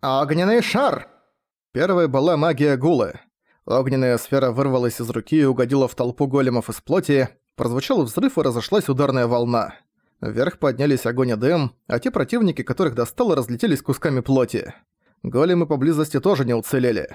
«Огненный шар!» Первой была магия гулы. Огненная сфера вырвалась из руки и угодила в толпу големов из плоти, прозвучал взрыв и разошлась ударная волна. Вверх поднялись огонь и дым, а те противники, которых достало, разлетелись кусками плоти. Големы поблизости тоже не уцелели.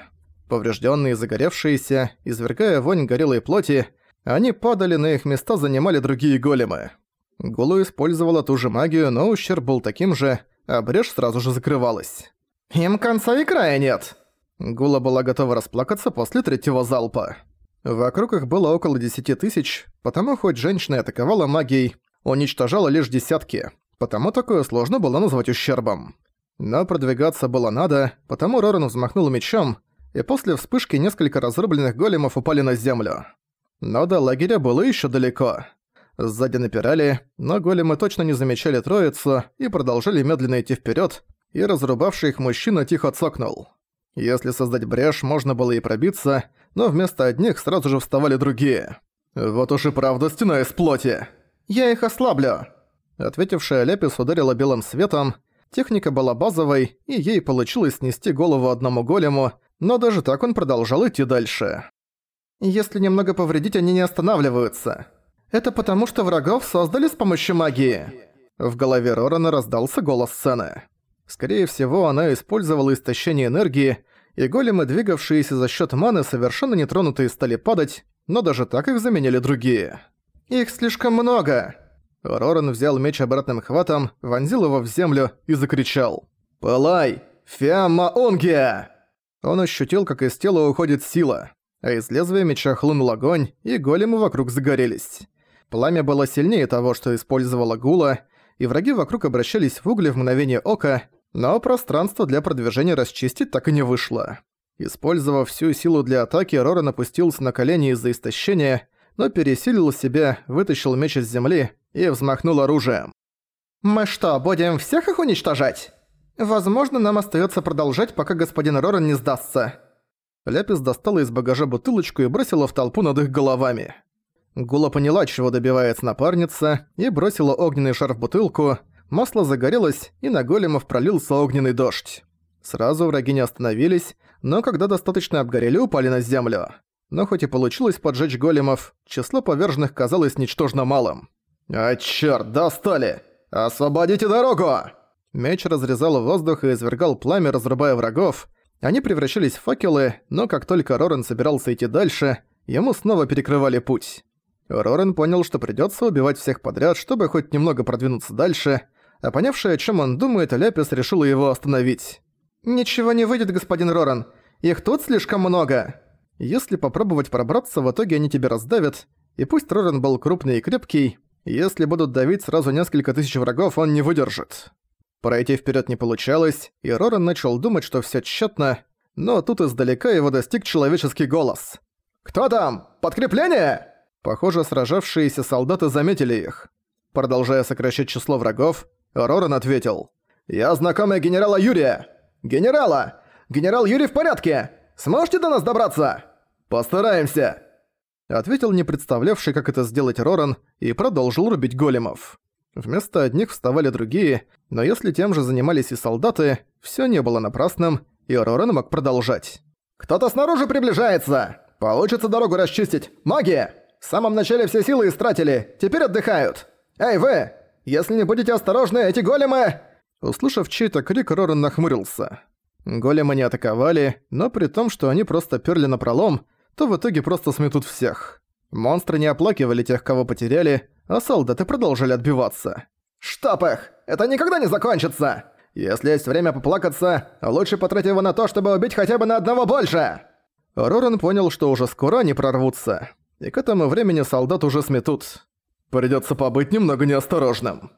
Поврежденные и загоревшиеся, извергая вонь горелой плоти, они падали на их места, занимали другие големы. Гулу использовала ту же магию, но ущерб был таким же, а брешь сразу же закрывалась. «Им конца и края нет!» Гула была готова расплакаться после третьего залпа. Вокруг их было около десяти тысяч, потому хоть женщина атаковала магией, уничтожала лишь десятки, потому такое сложно было назвать ущербом. Но продвигаться было надо, потому Роран взмахнул мечом, и после вспышки несколько разрубленных големов упали на землю. Но до лагеря было еще далеко. Сзади напирали, но големы точно не замечали троицу и продолжали медленно идти вперед, и разрубавший их мужчина тихо цокнул. Если создать брешь, можно было и пробиться, но вместо одних сразу же вставали другие. «Вот уж и правда стена из плоти!» «Я их ослаблю!» Ответившая Ляпис ударила белым светом, техника была базовой, и ей получилось снести голову одному голему, но даже так он продолжал идти дальше. «Если немного повредить, они не останавливаются. Это потому, что врагов создали с помощью магии!» В голове Рорана раздался голос сцены. Скорее всего, она использовала истощение энергии, и големы, двигавшиеся за счет маны, совершенно нетронутые стали падать, но даже так их заменили другие. «Их слишком много!» Роран взял меч обратным хватом, вонзил его в землю и закричал. «Пылай! Фиамма Онгия!» Он ощутил, как из тела уходит сила, а из лезвия меча хлынул огонь, и големы вокруг загорелись. Пламя было сильнее того, что использовала Гула, и враги вокруг обращались в угли в мгновение ока, но пространство для продвижения расчистить так и не вышло. Использовав всю силу для атаки, Роран опустился на колени из-за истощения, но пересилил себя, вытащил меч из земли и взмахнул оружием. «Мы что, будем всех их уничтожать? Возможно, нам остается продолжать, пока господин Роран не сдастся». Ляпис достала из багажа бутылочку и бросила в толпу над их головами. Гула поняла, чего добивается напарница, и бросила огненный шар в бутылку, масло загорелось, и на големов пролился огненный дождь. Сразу враги не остановились, но когда достаточно обгорели, упали на землю. Но хоть и получилось поджечь големов, число поверженных казалось ничтожно малым. «А чёрт, достали! Освободите дорогу!» Меч разрезал воздух и извергал пламя, разрубая врагов. Они превращались в факелы, но как только Рорен собирался идти дальше, ему снова перекрывали путь. Рорен понял, что придётся убивать всех подряд, чтобы хоть немного продвинуться дальше, а понявший, о чём он думает, Ляпис решила его остановить. «Ничего не выйдет, господин Роран. Их тут слишком много!» Если попробовать пробраться, в итоге они тебя раздавят, и пусть Рорен был крупный и крепкий, если будут давить сразу несколько тысяч врагов, он не выдержит. Пройти вперед не получалось, и Рорен начал думать, что все тщетно, но тут издалека его достиг человеческий голос. «Кто там? Подкрепление?» Похоже, сражавшиеся солдаты заметили их. Продолжая сокращать число врагов, Роран ответил. «Я знакомый генерала Юрия! Генерала! Генерал Юрий в порядке! Сможете до нас добраться?» «Постараемся!» Ответил не представлявший, как это сделать Роран, и продолжил рубить големов. Вместо одних вставали другие, но если тем же занимались и солдаты, все не было напрасным, и Роран мог продолжать. «Кто-то снаружи приближается! Получится дорогу расчистить! Магия!» В самом начале все силы истратили, теперь отдыхают. Эй, вы! Если не будете осторожны, эти големы...» Услышав чей-то крик, Роран нахмурился. Големы не атаковали, но при том, что они просто перли на пролом, то в итоге просто сметут всех. Монстры не оплакивали тех, кого потеряли, а солдаты продолжили отбиваться. «Штоп их! Это никогда не закончится! Если есть время поплакаться, лучше потратить его на то, чтобы убить хотя бы на одного больше!» Роран понял, что уже скоро они прорвутся и к этому времени солдат уже сметут. Придётся побыть немного неосторожным.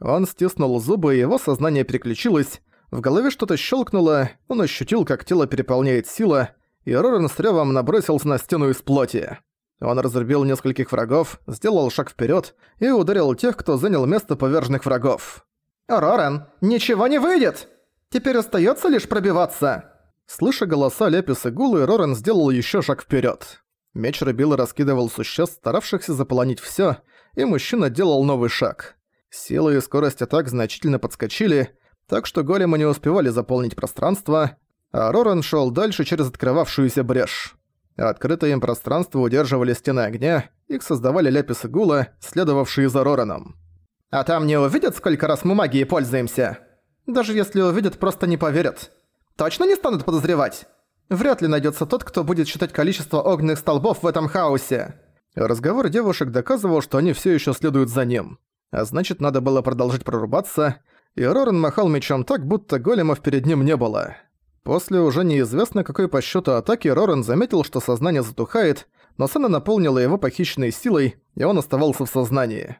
Он стиснул зубы, и его сознание переключилось. В голове что-то щелкнуло, он ощутил, как тело переполняет сила, и Рорен с рёвом набросился на стену из плоти. Он разрубил нескольких врагов, сделал шаг вперед и ударил тех, кто занял место поверженных врагов. «Рорен, ничего не выйдет! Теперь остается лишь пробиваться!» Слыша голоса Лепис и Гулы, Рорен сделал еще шаг вперед. Меч рубил и раскидывал существ, старавшихся заполонить всё, и мужчина делал новый шаг. Сила и скорость атак значительно подскочили, так что големы не успевали заполнить пространство, а Роран шел дальше через открывавшуюся брешь. Открытое им пространство удерживали стены огня, их создавали ляпис и гула, следовавшие за Рораном. «А там не увидят, сколько раз мы магией пользуемся? Даже если увидят, просто не поверят. Точно не станут подозревать? Вряд ли найдется тот, кто будет считать количество огненных столбов в этом хаосе». Разговор девушек доказывал, что они все еще следуют за ним. А значит, надо было продолжить прорубаться, и Роран махал мечом так, будто големов перед ним не было. После уже неизвестно какой по счету атаки Роран заметил, что сознание затухает, но Сэна наполнила его похищенной силой, и он оставался в сознании.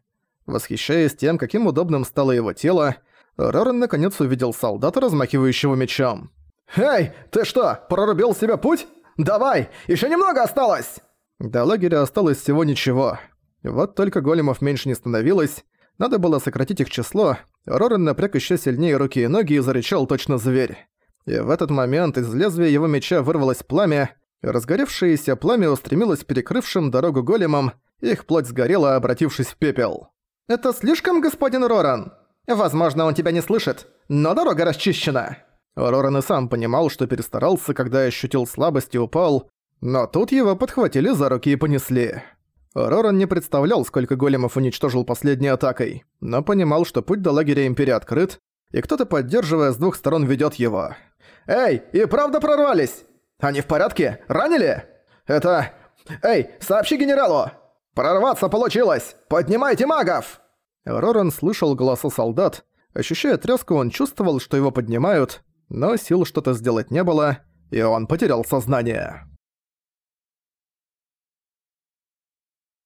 Восхищаясь тем, каким удобным стало его тело, Роран наконец увидел солдата, размахивающего мечом. «Эй, ты что, прорубил себе путь? Давай, еще немного осталось!» До лагеря осталось всего ничего. Вот только големов меньше не становилось, надо было сократить их число, Роран напряг еще сильнее руки и ноги и зарычал точно зверь. И в этот момент из лезвия его меча вырвалось пламя, разгоревшееся пламя устремилось перекрывшим дорогу големам, их плоть сгорела, обратившись в пепел. «Это слишком, господин Роран? Возможно, он тебя не слышит, но дорога расчищена!» Роран и сам понимал, что перестарался, когда ощутил слабость и упал, но тут его подхватили за руки и понесли. Роран не представлял, сколько големов уничтожил последней атакой, но понимал, что путь до лагеря Империи открыт, и кто-то, поддерживая с двух сторон, ведет его. «Эй, и правда прорвались? Они в порядке? Ранили? Это... Эй, сообщи генералу! Прорваться получилось! Поднимайте магов!» Роран слышал голоса солдат. Ощущая трёску, он чувствовал, что его поднимают, но сил что-то сделать не было, и он потерял сознание.